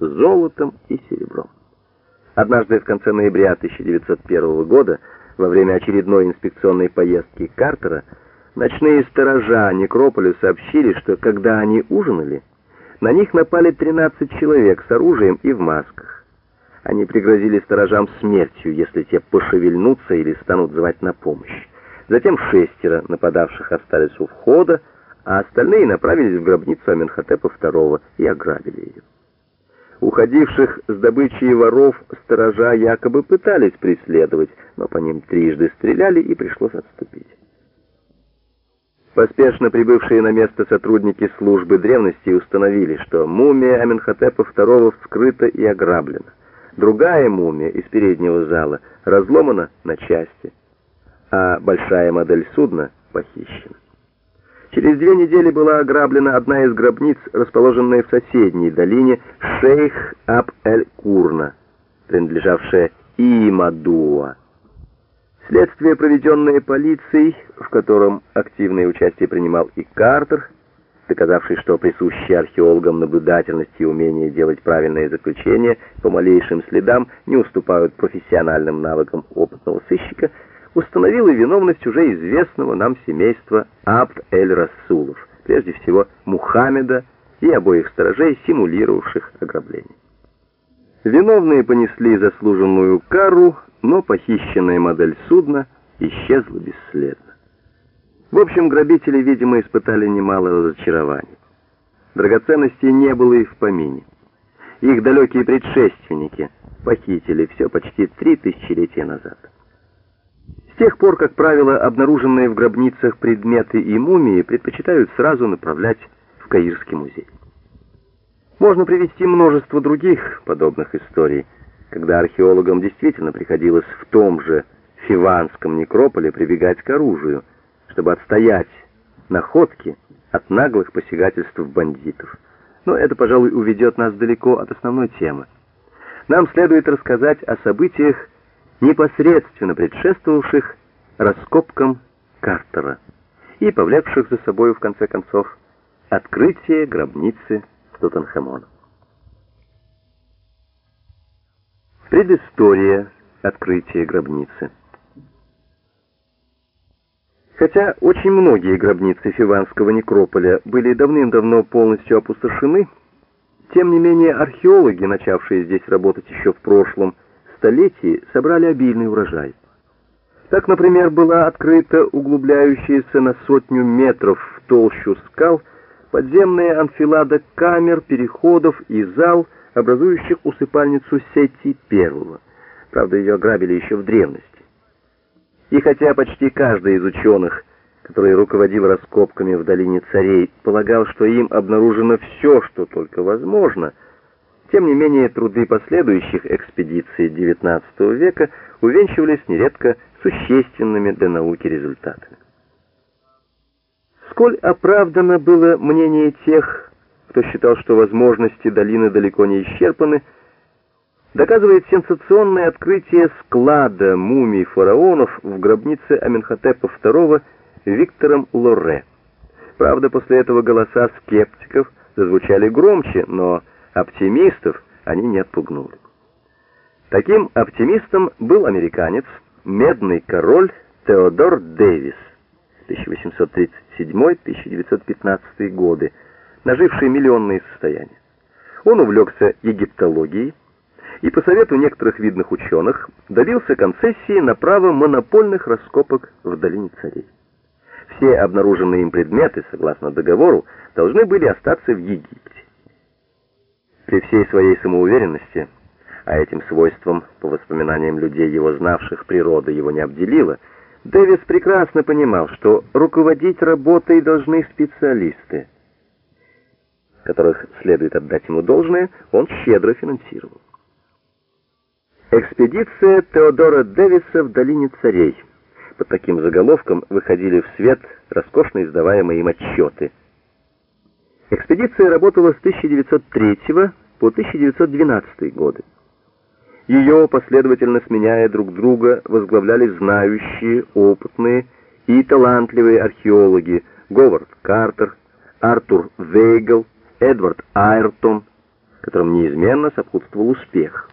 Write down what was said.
золотом и серебром. Однажды в конце ноября 1901 года, во время очередной инспекционной поездки Картера, ночные сторожа некрополя сообщили, что когда они ужинали, на них напали 13 человек с оружием и в масках. Они пригрозили сторожам смертью, если те пошевельнутся или станут звать на помощь. Затем шестеро нападавших остались у входа, а остальные направились в гробницу Аменхотепа II и ограбили ее. Уходивших с добычей воров сторожа якобы пытались преследовать, но по ним трижды стреляли и пришлось отступить. Поспешно прибывшие на место сотрудники службы древности установили, что мумия Аменхотепа II вскрыта и ограблена. Другая мумия из переднего зала разломана на части, а большая модель судна похищена. Через две недели была ограблена одна из гробниц, расположенная в соседней долине Шейх Аб-эль-Курна, принадлежавшая Имадуа. Следствие, проведенное полицией, в котором активное участие принимал и Картер, доказавший, что присущие археологам наблюдательность и умение делать правильные заключения по малейшим следам не уступают профессиональным навыкам опытного сыщика, установила виновность уже известного нам семейства Абд-эль-Расулов, прежде всего Мухаммеда и обоих сторожей, симулировавших ограбление. Виновные понесли заслуженную кару, но похищенная модель судна исчезла бесследно. В общем, грабители, видимо, испытали немало разочарований. Драгоценностей не было и в помине. Их далекие предшественники похитили все почти три тысячелетия назад. Тех пор, как правило, обнаруженные в гробницах предметы и мумии предпочитают сразу направлять в Каирский музей. Можно привести множество других подобных историй, когда археологам действительно приходилось в том же Фиванском некрополе прибегать к оружию, чтобы отстоять находки от наглых посягательств бандитов. Но это, пожалуй, уведет нас далеко от основной темы. Нам следует рассказать о событиях, непосредственно предшествовавших раскопкам Картера и повлекших за собой, в конце концов, открытие гробницы Тутанхамона. Предыстория открытия гробницы. Хотя очень многие гробницы Фиванского некрополя были давным-давно полностью опустошены, тем не менее археологи, начавшие здесь работать еще в прошлом столетии, собрали обильный урожай. Так, например, была открыта углубляющаяся на сотню метров в толщу скал подземная анфилада камер, переходов и зал, образующих усыпальницу Сети I. Правда, ее ограбили еще в древности. И хотя почти каждый из ученых, который руководил раскопками в долине царей, полагал, что им обнаружено все, что только возможно, тем не менее труды последующих экспедиций XIX века увенчивались нередко существенными для науки результатами. Сколь оправдано было мнение тех, кто считал, что возможности долины далеко не исчерпаны, доказывает сенсационное открытие склада мумий фараонов в гробнице Аменхотепа II Виктором Лоре. Правда, после этого голоса скептиков зазвучали громче, но оптимистов они не отпугнули. Таким оптимистом был американец, медный король Теодор Дэвис, 1837-1915 годы, наживший миллионные состояния. Он увлекся египтологией, и по совету некоторых видных ученых добился концессии на право монопольных раскопок в долине царей. Все обнаруженные им предметы, согласно договору, должны были остаться в Египте. При всей своей самоуверенности, а этим свойством, по воспоминаниям людей, его знавших, природа его не обделила, Дэвис прекрасно понимал, что руководить работой должны специалисты, которых следует отдать ему должное, он щедро финансировал. Экспедиция Теодора Дэвиса в долине царей. Под таким заголовком выходили в свет роскошно издаваемые им отчеты. Экспедиция работала с 1903 по 1912 годы. Ее, последовательно сменяя друг друга, возглавляли знающие, опытные и талантливые археологи Говард Картер, Артур Вейгл, Эдвард Айртон, которым неизменно сопутствовал успех.